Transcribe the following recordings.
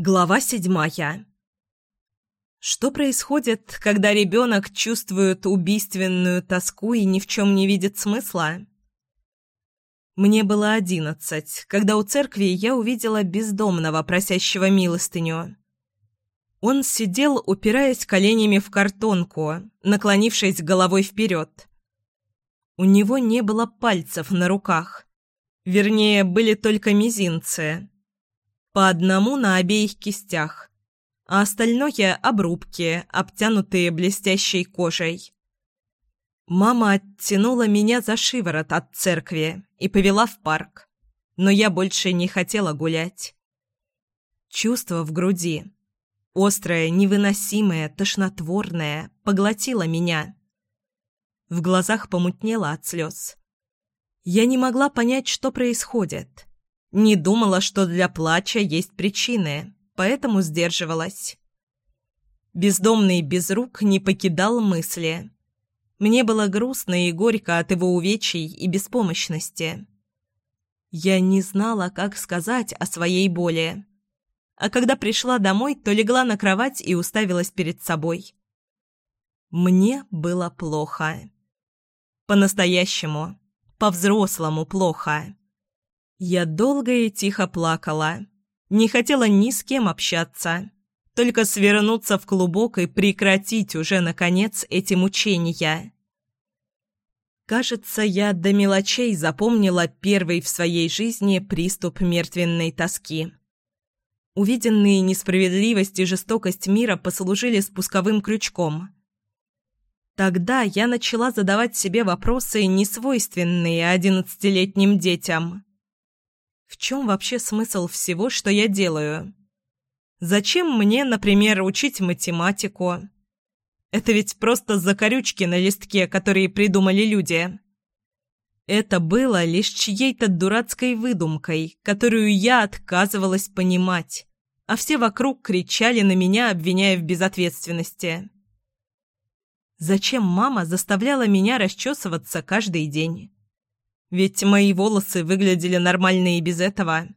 Глава седьмая. Что происходит, когда ребенок чувствует убийственную тоску и ни в чем не видит смысла? Мне было одиннадцать, когда у церкви я увидела бездомного, просящего милостыню. Он сидел, упираясь коленями в картонку, наклонившись головой вперед. У него не было пальцев на руках. Вернее, были только мизинцы по одному на обеих кистях, а остальное – обрубки, обтянутые блестящей кожей. Мама оттянула меня за шиворот от церкви и повела в парк, но я больше не хотела гулять. Чувство в груди, острое, невыносимое, тошнотворное, поглотило меня. В глазах помутнело от слез. Я не могла понять, что происходит. Не думала, что для плача есть причины, поэтому сдерживалась. Бездомный без рук не покидал мысли. Мне было грустно и горько от его увечий и беспомощности. Я не знала, как сказать о своей боли. А когда пришла домой, то легла на кровать и уставилась перед собой. Мне было плохо. По-настоящему, по-взрослому плохо. Я долго и тихо плакала. Не хотела ни с кем общаться. Только свернуться в клубок и прекратить уже, наконец, эти мучения. Кажется, я до мелочей запомнила первый в своей жизни приступ мертвенной тоски. Увиденные несправедливость и жестокость мира послужили спусковым крючком. Тогда я начала задавать себе вопросы, несвойственные одиннадцатилетним детям. В чем вообще смысл всего, что я делаю? Зачем мне, например, учить математику? Это ведь просто закорючки на листке, которые придумали люди. Это было лишь чьей-то дурацкой выдумкой, которую я отказывалась понимать, а все вокруг кричали на меня, обвиняя в безответственности. Зачем мама заставляла меня расчесываться каждый день? Ведь мои волосы выглядели нормально и без этого.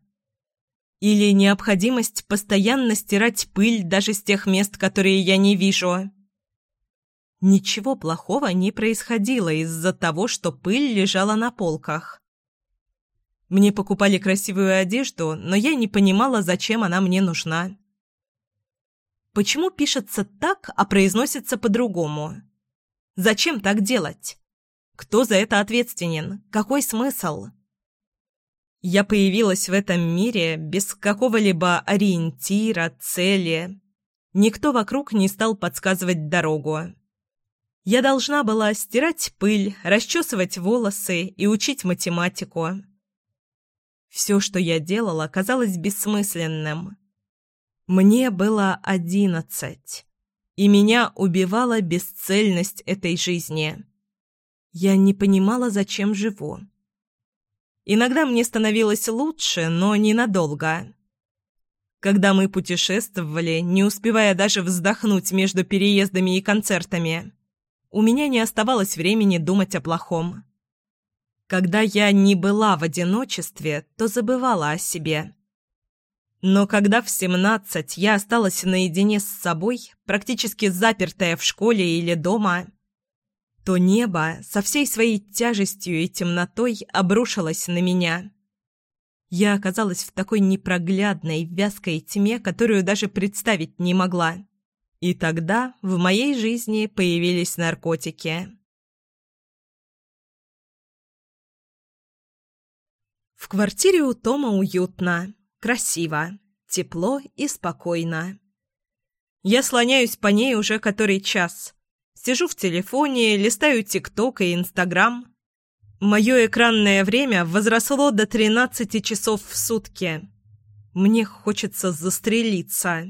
Или необходимость постоянно стирать пыль даже с тех мест, которые я не вижу. Ничего плохого не происходило из-за того, что пыль лежала на полках. Мне покупали красивую одежду, но я не понимала, зачем она мне нужна. Почему пишется так, а произносится по-другому? Зачем так делать? Кто за это ответственен? Какой смысл? Я появилась в этом мире без какого-либо ориентира, цели. Никто вокруг не стал подсказывать дорогу. Я должна была стирать пыль, расчесывать волосы и учить математику. Все, что я делала, казалось бессмысленным. Мне было одиннадцать, и меня убивала бесцельность этой жизни. Я не понимала, зачем живу. Иногда мне становилось лучше, но ненадолго. Когда мы путешествовали, не успевая даже вздохнуть между переездами и концертами, у меня не оставалось времени думать о плохом. Когда я не была в одиночестве, то забывала о себе. Но когда в семнадцать я осталась наедине с собой, практически запертая в школе или дома, то небо со всей своей тяжестью и темнотой обрушилось на меня. Я оказалась в такой непроглядной, вязкой тьме, которую даже представить не могла. И тогда в моей жизни появились наркотики. В квартире у Тома уютно, красиво, тепло и спокойно. Я слоняюсь по ней уже который час – Сижу в телефоне, листаю ТикТок и Инстаграм. Мое экранное время возросло до 13 часов в сутки. Мне хочется застрелиться.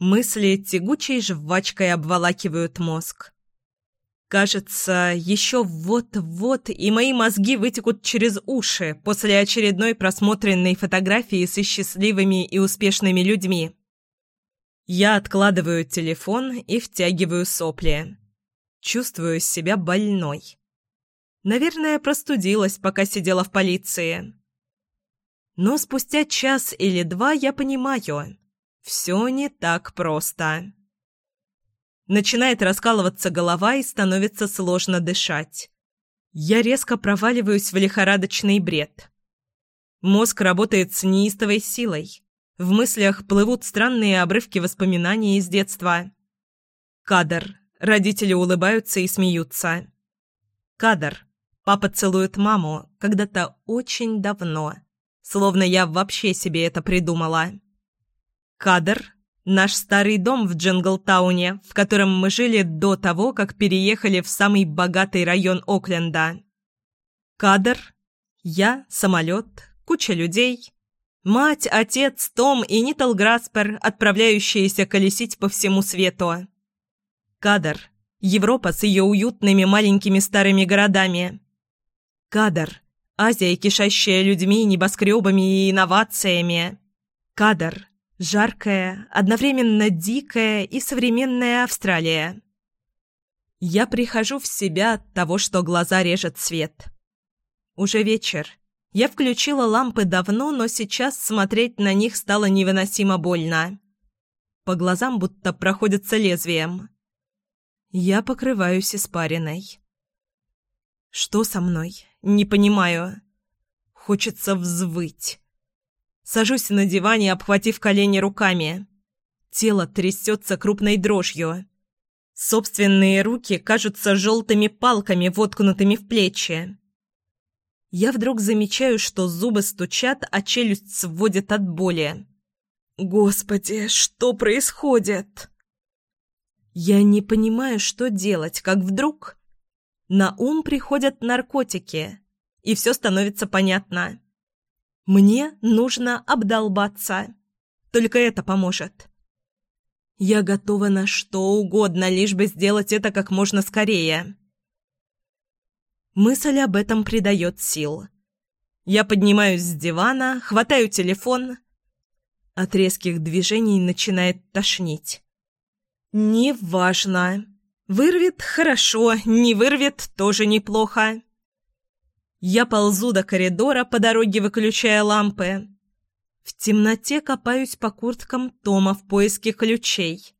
Мысли тягучей жвачкой обволакивают мозг. Кажется, еще вот-вот и мои мозги вытекут через уши после очередной просмотренной фотографии со счастливыми и успешными людьми. Я откладываю телефон и втягиваю сопли. Чувствую себя больной. Наверное, простудилась, пока сидела в полиции. Но спустя час или два я понимаю. Все не так просто. Начинает раскалываться голова и становится сложно дышать. Я резко проваливаюсь в лихорадочный бред. Мозг работает с неистовой силой. В мыслях плывут странные обрывки воспоминаний из детства. Кадр. Родители улыбаются и смеются. Кадр. Папа целует маму когда-то очень давно. Словно я вообще себе это придумала. Кадр. Наш старый дом в Джинглтауне, в котором мы жили до того, как переехали в самый богатый район Окленда. Кадр. Я, самолет, куча людей. Мать, отец, Том и Нитл Граспер, отправляющиеся колесить по всему свету. Кадр. Европа с ее уютными маленькими старыми городами. Кадр. Азия, кишащая людьми, небоскребами и инновациями. Кадр. Жаркая, одновременно дикая и современная Австралия. Я прихожу в себя от того, что глаза режет свет. Уже вечер. Я включила лампы давно, но сейчас смотреть на них стало невыносимо больно. По глазам будто проходится лезвием. Я покрываюсь испариной. Что со мной? Не понимаю. Хочется взвыть. Сажусь на диване, обхватив колени руками. Тело трясется крупной дрожью. Собственные руки кажутся желтыми палками, воткнутыми в плечи. Я вдруг замечаю, что зубы стучат, а челюсть сводит от боли. «Господи, что происходит?» Я не понимаю, что делать, как вдруг... На ум приходят наркотики, и все становится понятно. Мне нужно обдолбаться. Только это поможет. Я готова на что угодно, лишь бы сделать это как можно скорее. Мысль об этом придает сил. Я поднимаюсь с дивана, хватаю телефон. От резких движений начинает тошнить. «Неважно. Вырвет – хорошо, не вырвет – тоже неплохо». Я ползу до коридора, по дороге выключая лампы. В темноте копаюсь по курткам Тома в поиске ключей.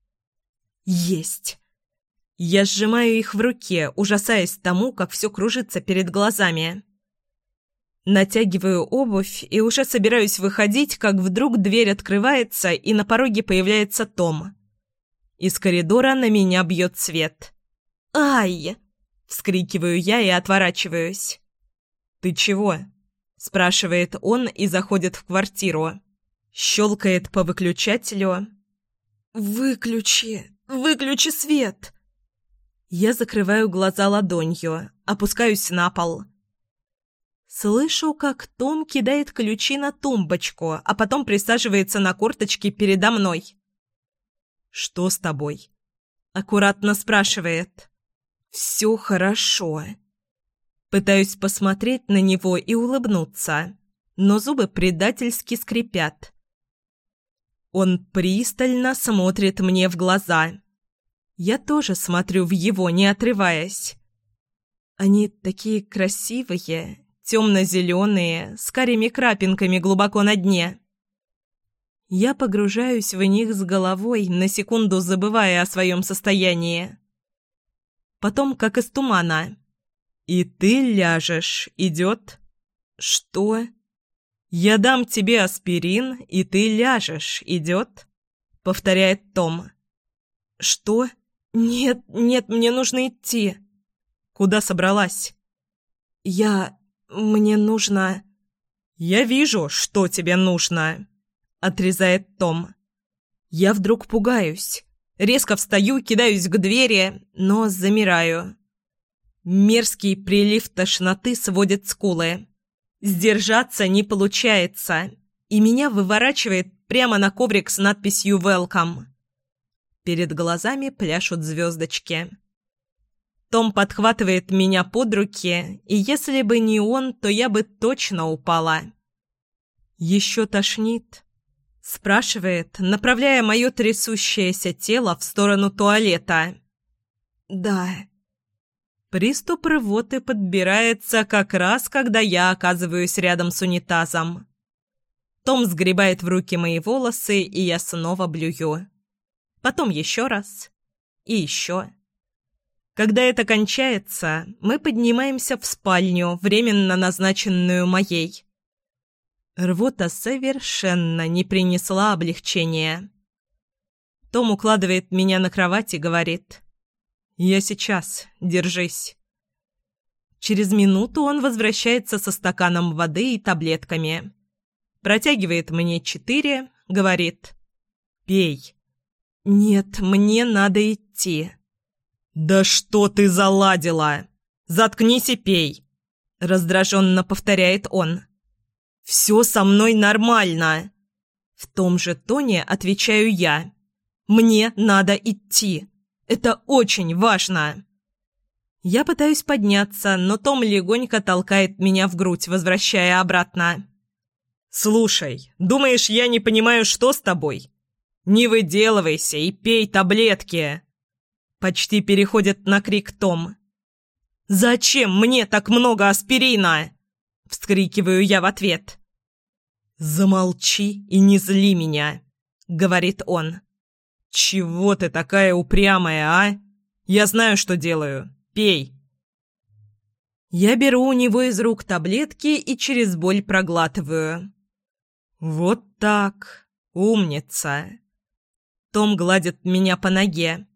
Есть. Я сжимаю их в руке, ужасаясь тому, как все кружится перед глазами. Натягиваю обувь и уже собираюсь выходить, как вдруг дверь открывается, и на пороге появляется Том. Из коридора на меня бьет свет. «Ай!» — вскрикиваю я и отворачиваюсь. «Ты чего?» — спрашивает он и заходит в квартиру. Щелкает по выключателю. «Выключи! Выключи свет!» Я закрываю глаза ладонью, опускаюсь на пол. Слышу, как Том кидает ключи на тумбочку, а потом присаживается на корточки передо мной. «Что с тобой?» Аккуратно спрашивает. «Все хорошо». Пытаюсь посмотреть на него и улыбнуться, но зубы предательски скрипят. Он пристально смотрит мне в глаза. Я тоже смотрю в его, не отрываясь. Они такие красивые, темно-зеленые, с карими крапинками глубоко на дне. Я погружаюсь в них с головой, на секунду забывая о своем состоянии. Потом, как из тумана. «И ты ляжешь, идет?» «Что?» «Я дам тебе аспирин, и ты ляжешь, идет?» — повторяет Том. «Что? Нет, нет, мне нужно идти». «Куда собралась?» «Я... мне нужно...» «Я вижу, что тебе нужно», — отрезает Том. Я вдруг пугаюсь. Резко встаю, кидаюсь к двери, но замираю. Мерзкий прилив тошноты сводит скулы. Сдержаться не получается, и меня выворачивает прямо на коврик с надписью «Welcome». Перед глазами пляшут звездочки. Том подхватывает меня под руки, и если бы не он, то я бы точно упала. Еще тошнит. Спрашивает, направляя мое трясущееся тело в сторону туалета. «Да». Приступ рвоты подбирается как раз, когда я оказываюсь рядом с унитазом. Том сгребает в руки мои волосы, и я снова блюю. Потом еще раз. И еще. Когда это кончается, мы поднимаемся в спальню, временно назначенную моей. Рвота совершенно не принесла облегчения. Том укладывает меня на кровать и говорит «Я сейчас, держись». Через минуту он возвращается со стаканом воды и таблетками. Протягивает мне четыре, говорит «Пей». «Нет, мне надо идти». «Да что ты заладила? Заткнись и пей!» Раздраженно повторяет он. «Все со мной нормально!» В том же тоне отвечаю я. «Мне надо идти. Это очень важно!» Я пытаюсь подняться, но Том легонько толкает меня в грудь, возвращая обратно. «Слушай, думаешь, я не понимаю, что с тобой? Не выделывайся и пей таблетки!» Почти переходит на крик Том. «Зачем мне так много аспирина?» Вскрикиваю я в ответ. «Замолчи и не зли меня», — говорит он. «Чего ты такая упрямая, а? Я знаю, что делаю. Пей». Я беру у него из рук таблетки и через боль проглатываю. «Вот так. Умница». Том гладит меня по ноге.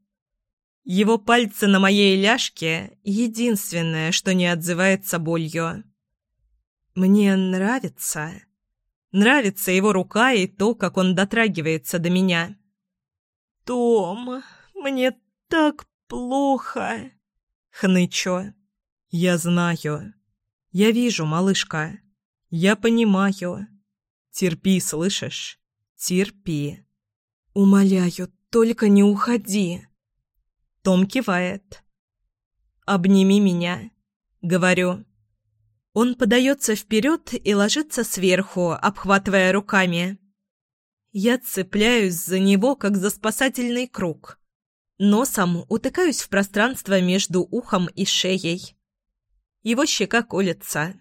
Его пальцы на моей ляжке — единственное, что не отзывается болью. Мне нравится. Нравится его рука и то, как он дотрагивается до меня. «Том, мне так плохо!» — хнычу. «Я знаю. Я вижу, малышка. Я понимаю. Терпи, слышишь? Терпи. Умоляю, только не уходи!» Том кивает. «Обними меня», — говорю. Он подается вперед и ложится сверху, обхватывая руками. Я цепляюсь за него, как за спасательный круг. Носом утыкаюсь в пространство между ухом и шеей. Его щека колется.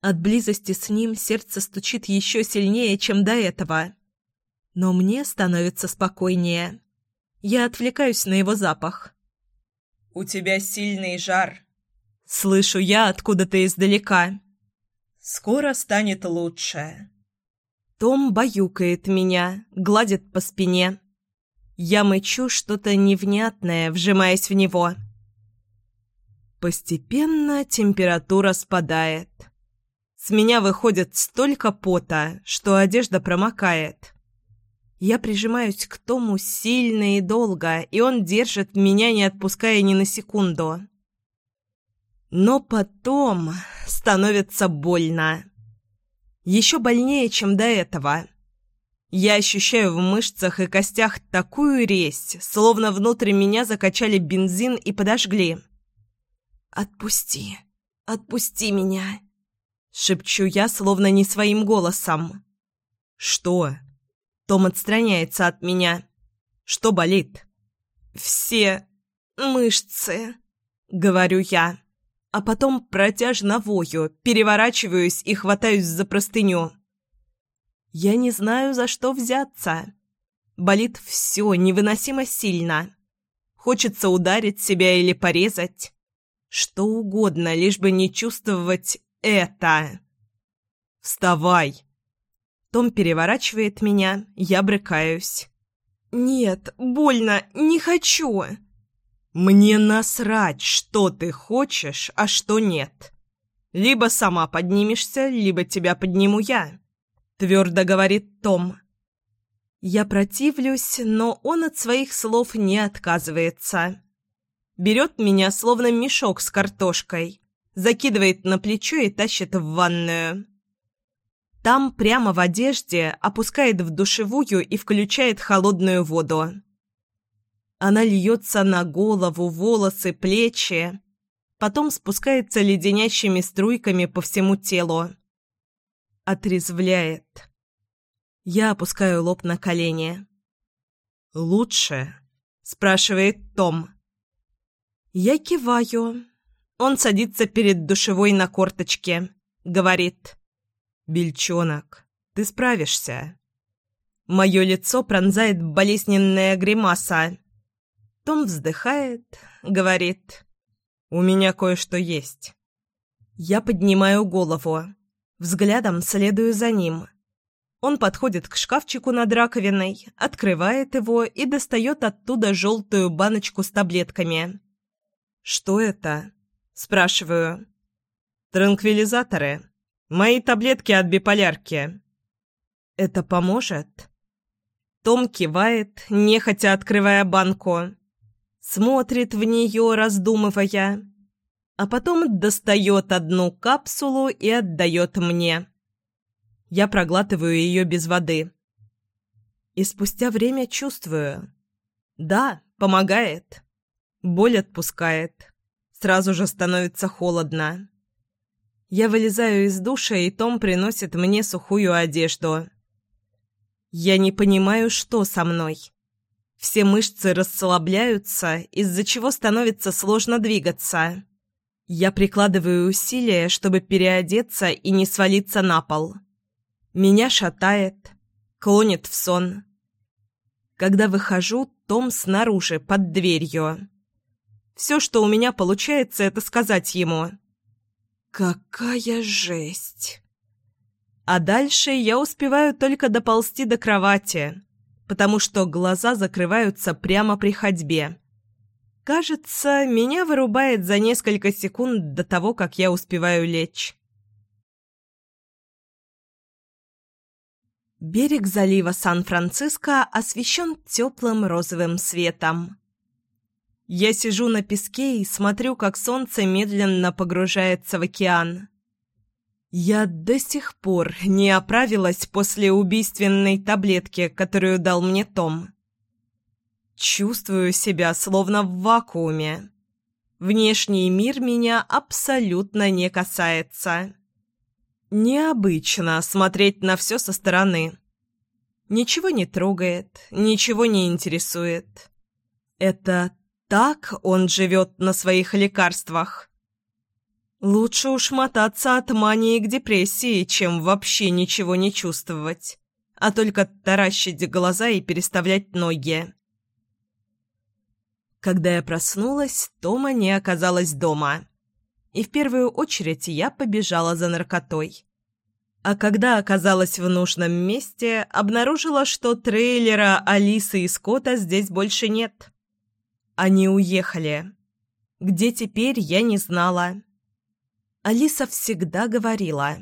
От близости с ним сердце стучит еще сильнее, чем до этого. Но мне становится спокойнее. Я отвлекаюсь на его запах. «У тебя сильный жар», — слышу я откуда-то издалека. «Скоро станет лучше». Том баюкает меня, гладит по спине. Я мычу что-то невнятное, вжимаясь в него. Постепенно температура спадает. С меня выходит столько пота, что одежда промокает. Я прижимаюсь к Тому сильно и долго, и он держит меня, не отпуская ни на секунду. Но потом становится больно. Еще больнее, чем до этого. Я ощущаю в мышцах и костях такую резь, словно внутрь меня закачали бензин и подожгли. «Отпусти, отпусти меня!» Шепчу я, словно не своим голосом. «Что?» Том отстраняется от меня. Что болит? Все мышцы, говорю я. А потом протяжно вою, переворачиваюсь и хватаюсь за простыню. Я не знаю, за что взяться. Болит все невыносимо сильно. Хочется ударить себя или порезать. Что угодно, лишь бы не чувствовать это. «Вставай!» Том переворачивает меня, я брыкаюсь. «Нет, больно, не хочу!» «Мне насрать, что ты хочешь, а что нет. Либо сама поднимешься, либо тебя подниму я», — твердо говорит Том. Я противлюсь, но он от своих слов не отказывается. Берет меня, словно мешок с картошкой, закидывает на плечо и тащит в ванную. Там, прямо в одежде, опускает в душевую и включает холодную воду. Она льется на голову, волосы, плечи, потом спускается леденящими струйками по всему телу. Отрезвляет. Я опускаю лоб на колени. «Лучше?» – спрашивает Том. Я киваю. Он садится перед душевой на корточке. Говорит. «Бельчонок, Ты справишься». Мое лицо пронзает болезненная гримаса. Том вздыхает, говорит, «У меня кое-что есть». Я поднимаю голову. Взглядом следую за ним. Он подходит к шкафчику над раковиной, открывает его и достает оттуда желтую баночку с таблетками. «Что это?» – спрашиваю. «Транквилизаторы. Мои таблетки от биполярки». «Это поможет?» Том кивает, нехотя открывая банку. Смотрит в нее, раздумывая а потом достает одну капсулу и отдает мне. Я проглатываю ее без воды. И спустя время чувствую. Да, помогает. Боль отпускает. Сразу же становится холодно. Я вылезаю из душа, и Том приносит мне сухую одежду. Я не понимаю, что со мной. Все мышцы расслабляются, из-за чего становится сложно двигаться. Я прикладываю усилия, чтобы переодеться и не свалиться на пол. Меня шатает, клонит в сон. Когда выхожу, Том снаружи, под дверью. Все, что у меня получается, это сказать ему. «Какая жесть!» А дальше я успеваю только доползти до кровати, потому что глаза закрываются прямо при ходьбе. Кажется, меня вырубает за несколько секунд до того, как я успеваю лечь. Берег залива Сан-Франциско освещен теплым розовым светом. Я сижу на песке и смотрю, как солнце медленно погружается в океан. Я до сих пор не оправилась после убийственной таблетки, которую дал мне Том. Чувствую себя словно в вакууме. Внешний мир меня абсолютно не касается. Необычно смотреть на все со стороны. Ничего не трогает, ничего не интересует. Это так он живет на своих лекарствах. Лучше уж мотаться от мании к депрессии, чем вообще ничего не чувствовать, а только таращить глаза и переставлять ноги. Когда я проснулась, Тома не оказалась дома. И в первую очередь я побежала за наркотой. А когда оказалась в нужном месте, обнаружила, что трейлера Алисы и Скотта здесь больше нет. Они уехали. Где теперь, я не знала. Алиса всегда говорила.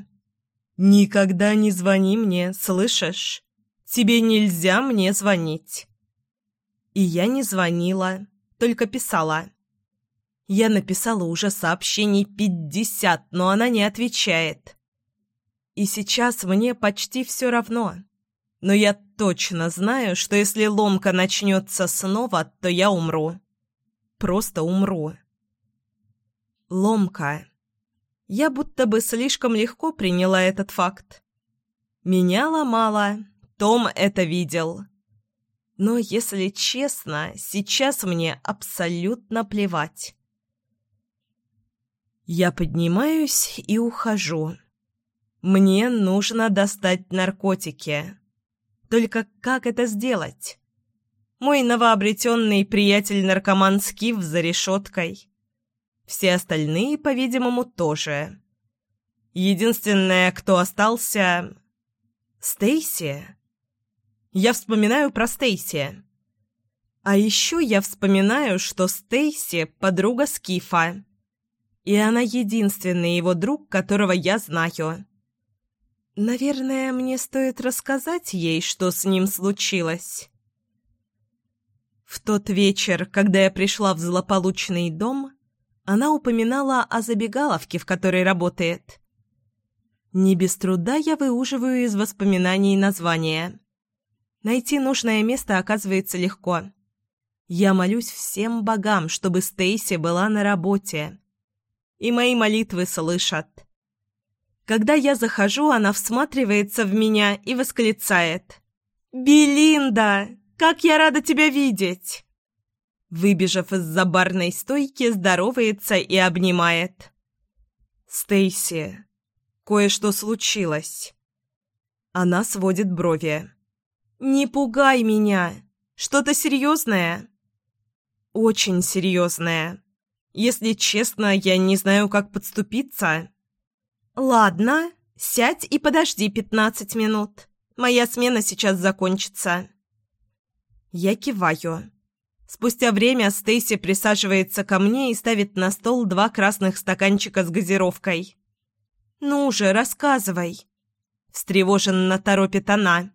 «Никогда не звони мне, слышишь? Тебе нельзя мне звонить». И я не звонила только писала. Я написала уже сообщений пятьдесят, но она не отвечает. И сейчас мне почти все равно. Но я точно знаю, что если ломка начнется снова, то я умру. Просто умру. Ломка. Я будто бы слишком легко приняла этот факт. Меня ломала, Том это видел. Но, если честно, сейчас мне абсолютно плевать. Я поднимаюсь и ухожу. Мне нужно достать наркотики. Только как это сделать? Мой новообретенный приятель-наркоман Скиф за решеткой. Все остальные, по-видимому, тоже. Единственное, кто остался... Стейси. Я вспоминаю про Стейси. А еще я вспоминаю, что Стейси – подруга Скифа. И она единственный его друг, которого я знаю. Наверное, мне стоит рассказать ей, что с ним случилось. В тот вечер, когда я пришла в злополучный дом, она упоминала о забегаловке, в которой работает. Не без труда я выуживаю из воспоминаний название. Найти нужное место оказывается легко. Я молюсь всем богам, чтобы Стейси была на работе. И мои молитвы слышат. Когда я захожу, она всматривается в меня и восклицает. «Белинда! Как я рада тебя видеть!» Выбежав из-за барной стойки, здоровается и обнимает. «Стейси, кое-что случилось». Она сводит брови. «Не пугай меня! Что-то серьезное?» «Очень серьезное. Если честно, я не знаю, как подступиться». «Ладно, сядь и подожди пятнадцать минут. Моя смена сейчас закончится». Я киваю. Спустя время Стейси присаживается ко мне и ставит на стол два красных стаканчика с газировкой. «Ну же, рассказывай!» Встревоженно торопит она.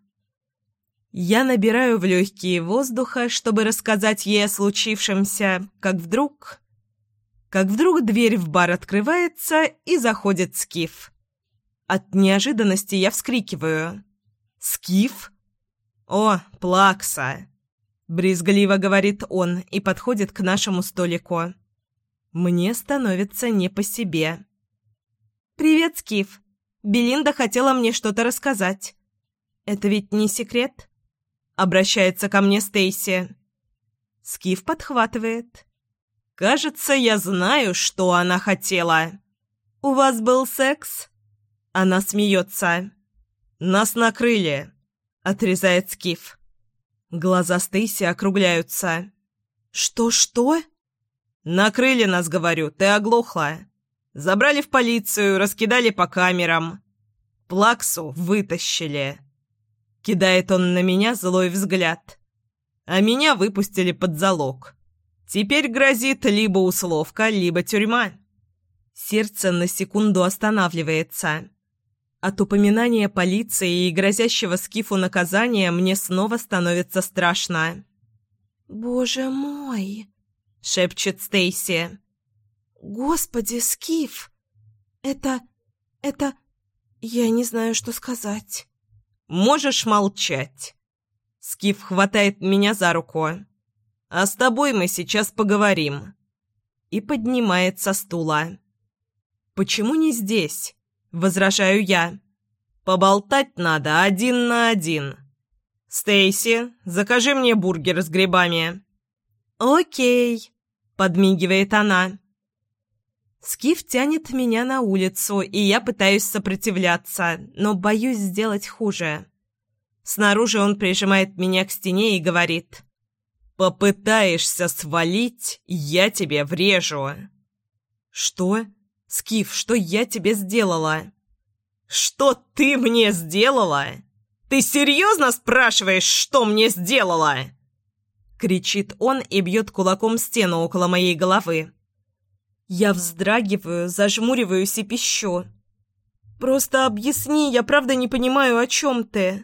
Я набираю в легкие воздуха, чтобы рассказать ей о случившемся, как вдруг... Как вдруг дверь в бар открывается и заходит Скиф. От неожиданности я вскрикиваю. «Скиф?» «О, Плакса!» Брезгливо говорит он и подходит к нашему столику. Мне становится не по себе. «Привет, Скиф. Белинда хотела мне что-то рассказать. Это ведь не секрет?» Обращается ко мне Стейси. Скиф подхватывает. «Кажется, я знаю, что она хотела. У вас был секс?» Она смеется. «Нас накрыли», — отрезает Скиф. Глаза Стейси округляются. «Что-что?» «Накрыли нас, говорю, ты оглохла. Забрали в полицию, раскидали по камерам. Плаксу вытащили». Кидает он на меня злой взгляд. А меня выпустили под залог. Теперь грозит либо условка, либо тюрьма. Сердце на секунду останавливается. От упоминания полиции и грозящего Скифу наказания мне снова становится страшно. «Боже мой!» — шепчет Стейси. «Господи, Скиф! Это... это... я не знаю, что сказать». «Можешь молчать?» Скиф хватает меня за руку. «А с тобой мы сейчас поговорим». И поднимает со стула. «Почему не здесь?» Возражаю я. Поболтать надо один на один. Стейси, закажи мне бургер с грибами. Окей, подмигивает она. Скиф тянет меня на улицу, и я пытаюсь сопротивляться, но боюсь сделать хуже. Снаружи он прижимает меня к стене и говорит «Попытаешься свалить, я тебе врежу». «Что?» «Скиф, что я тебе сделала?» «Что ты мне сделала? Ты серьезно спрашиваешь, что мне сделала?» Кричит он и бьет кулаком стену около моей головы. Я вздрагиваю, зажмуриваюсь и пищу. «Просто объясни, я правда не понимаю, о чем ты?»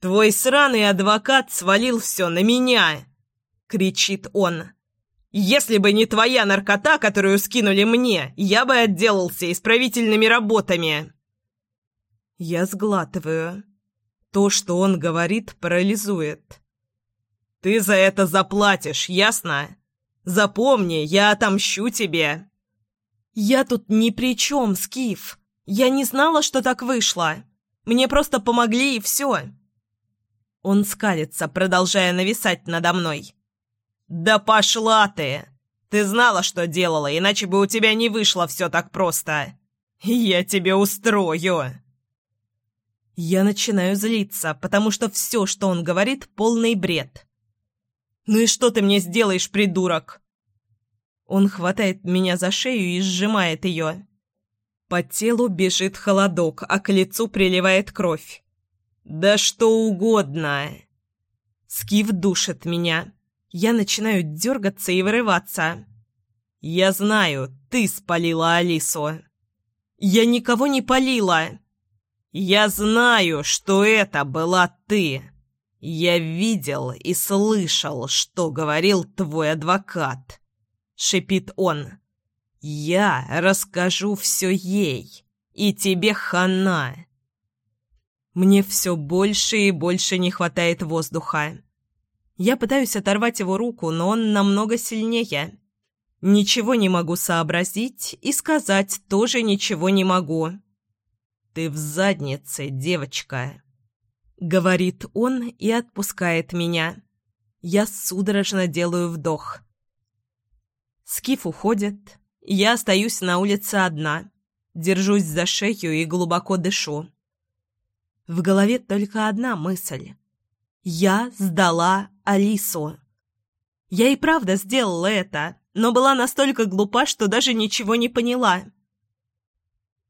«Твой сраный адвокат свалил все на меня!» — кричит он. Если бы не твоя наркота, которую скинули мне, я бы отделался исправительными работами. Я сглатываю. То, что он говорит, парализует. Ты за это заплатишь, ясно? Запомни, я отомщу тебе. Я тут ни при чем, Скиф. Я не знала, что так вышло. Мне просто помогли и все. Он скалится, продолжая нависать надо мной. «Да пошла ты! Ты знала, что делала, иначе бы у тебя не вышло все так просто. Я тебе устрою!» Я начинаю злиться, потому что все, что он говорит, полный бред. «Ну и что ты мне сделаешь, придурок?» Он хватает меня за шею и сжимает ее. По телу бежит холодок, а к лицу приливает кровь. «Да что угодно!» Скиф душит меня. Я начинаю дергаться и вырываться. «Я знаю, ты спалила Алису». «Я никого не палила». «Я знаю, что это была ты. Я видел и слышал, что говорил твой адвокат», — шипит он. «Я расскажу все ей, и тебе хана». Мне все больше и больше не хватает воздуха. Я пытаюсь оторвать его руку, но он намного сильнее. Ничего не могу сообразить и сказать тоже ничего не могу. «Ты в заднице, девочка», — говорит он и отпускает меня. Я судорожно делаю вдох. Скиф уходит. Я остаюсь на улице одна. Держусь за шею и глубоко дышу. В голове только одна мысль. Я сдала Алису. Я и правда сделала это, но была настолько глупа, что даже ничего не поняла.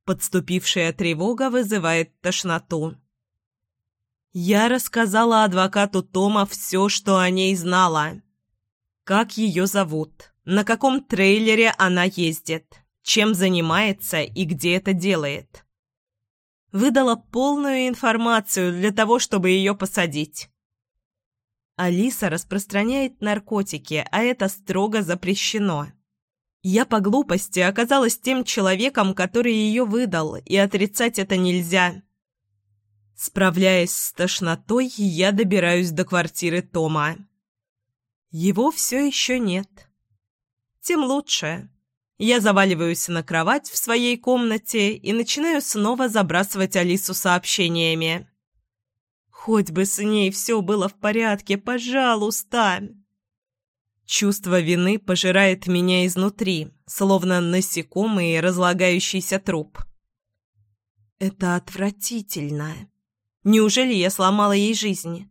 Подступившая тревога вызывает тошноту. Я рассказала адвокату Тома все, что о ней знала. Как ее зовут, на каком трейлере она ездит, чем занимается и где это делает. Выдала полную информацию для того, чтобы ее посадить. Алиса распространяет наркотики, а это строго запрещено. Я по глупости оказалась тем человеком, который ее выдал, и отрицать это нельзя. Справляясь с тошнотой, я добираюсь до квартиры Тома. Его все еще нет. Тем лучше. Я заваливаюсь на кровать в своей комнате и начинаю снова забрасывать Алису сообщениями. Хоть бы с ней все было в порядке, пожалуйста. Чувство вины пожирает меня изнутри, словно насекомый разлагающийся труп. Это отвратительно. Неужели я сломала ей жизнь?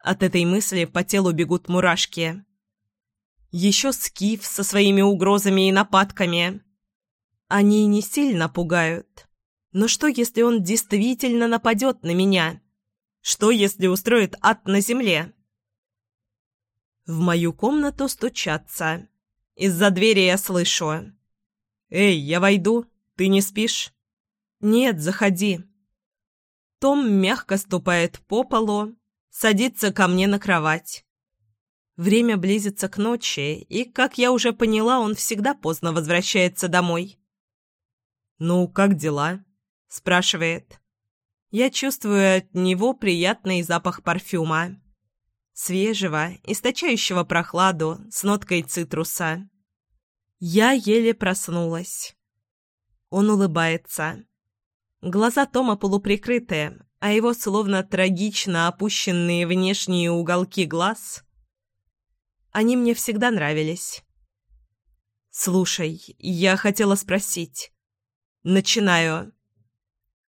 От этой мысли по телу бегут мурашки. Еще Скиф со своими угрозами и нападками. Они не сильно пугают. Но что, если он действительно нападет на меня? Что, если устроит ад на земле? В мою комнату стучатся. Из-за двери я слышу. «Эй, я войду? Ты не спишь?» «Нет, заходи». Том мягко ступает по полу, садится ко мне на кровать. Время близится к ночи, и, как я уже поняла, он всегда поздно возвращается домой. «Ну, как дела?» – спрашивает. Я чувствую от него приятный запах парфюма. Свежего, источающего прохладу, с ноткой цитруса. Я еле проснулась. Он улыбается. Глаза Тома полуприкрытые, а его словно трагично опущенные внешние уголки глаз. Они мне всегда нравились. «Слушай, я хотела спросить. Начинаю.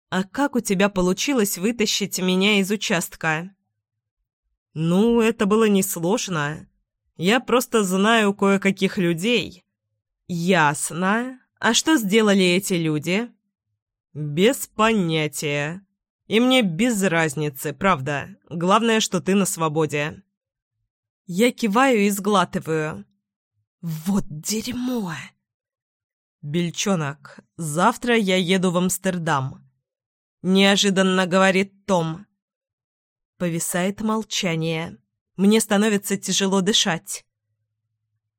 А как у тебя получилось вытащить меня из участка?» «Ну, это было несложно. Я просто знаю кое-каких людей». «Ясно. А что сделали эти люди?» «Без понятия. И мне без разницы, правда. Главное, что ты на свободе». Я киваю и сглатываю. «Вот дерьмо!» «Бельчонок, завтра я еду в Амстердам», — неожиданно говорит Том. Повисает молчание. Мне становится тяжело дышать.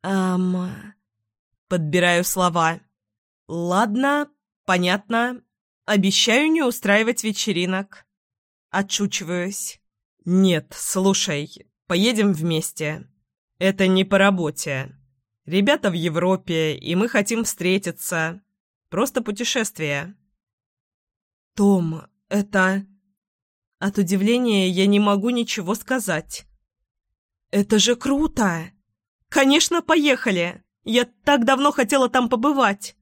«Ам...» Подбираю слова. «Ладно, понятно. Обещаю не устраивать вечеринок». Отшучиваюсь. «Нет, слушай, поедем вместе. Это не по работе. Ребята в Европе, и мы хотим встретиться. Просто путешествие». «Том, это...» От удивления я не могу ничего сказать. «Это же круто! Конечно, поехали! Я так давно хотела там побывать!»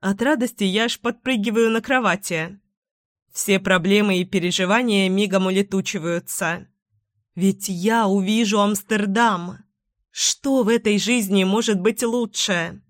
От радости я аж подпрыгиваю на кровати. Все проблемы и переживания мигом улетучиваются. Ведь я увижу Амстердам. Что в этой жизни может быть лучше?»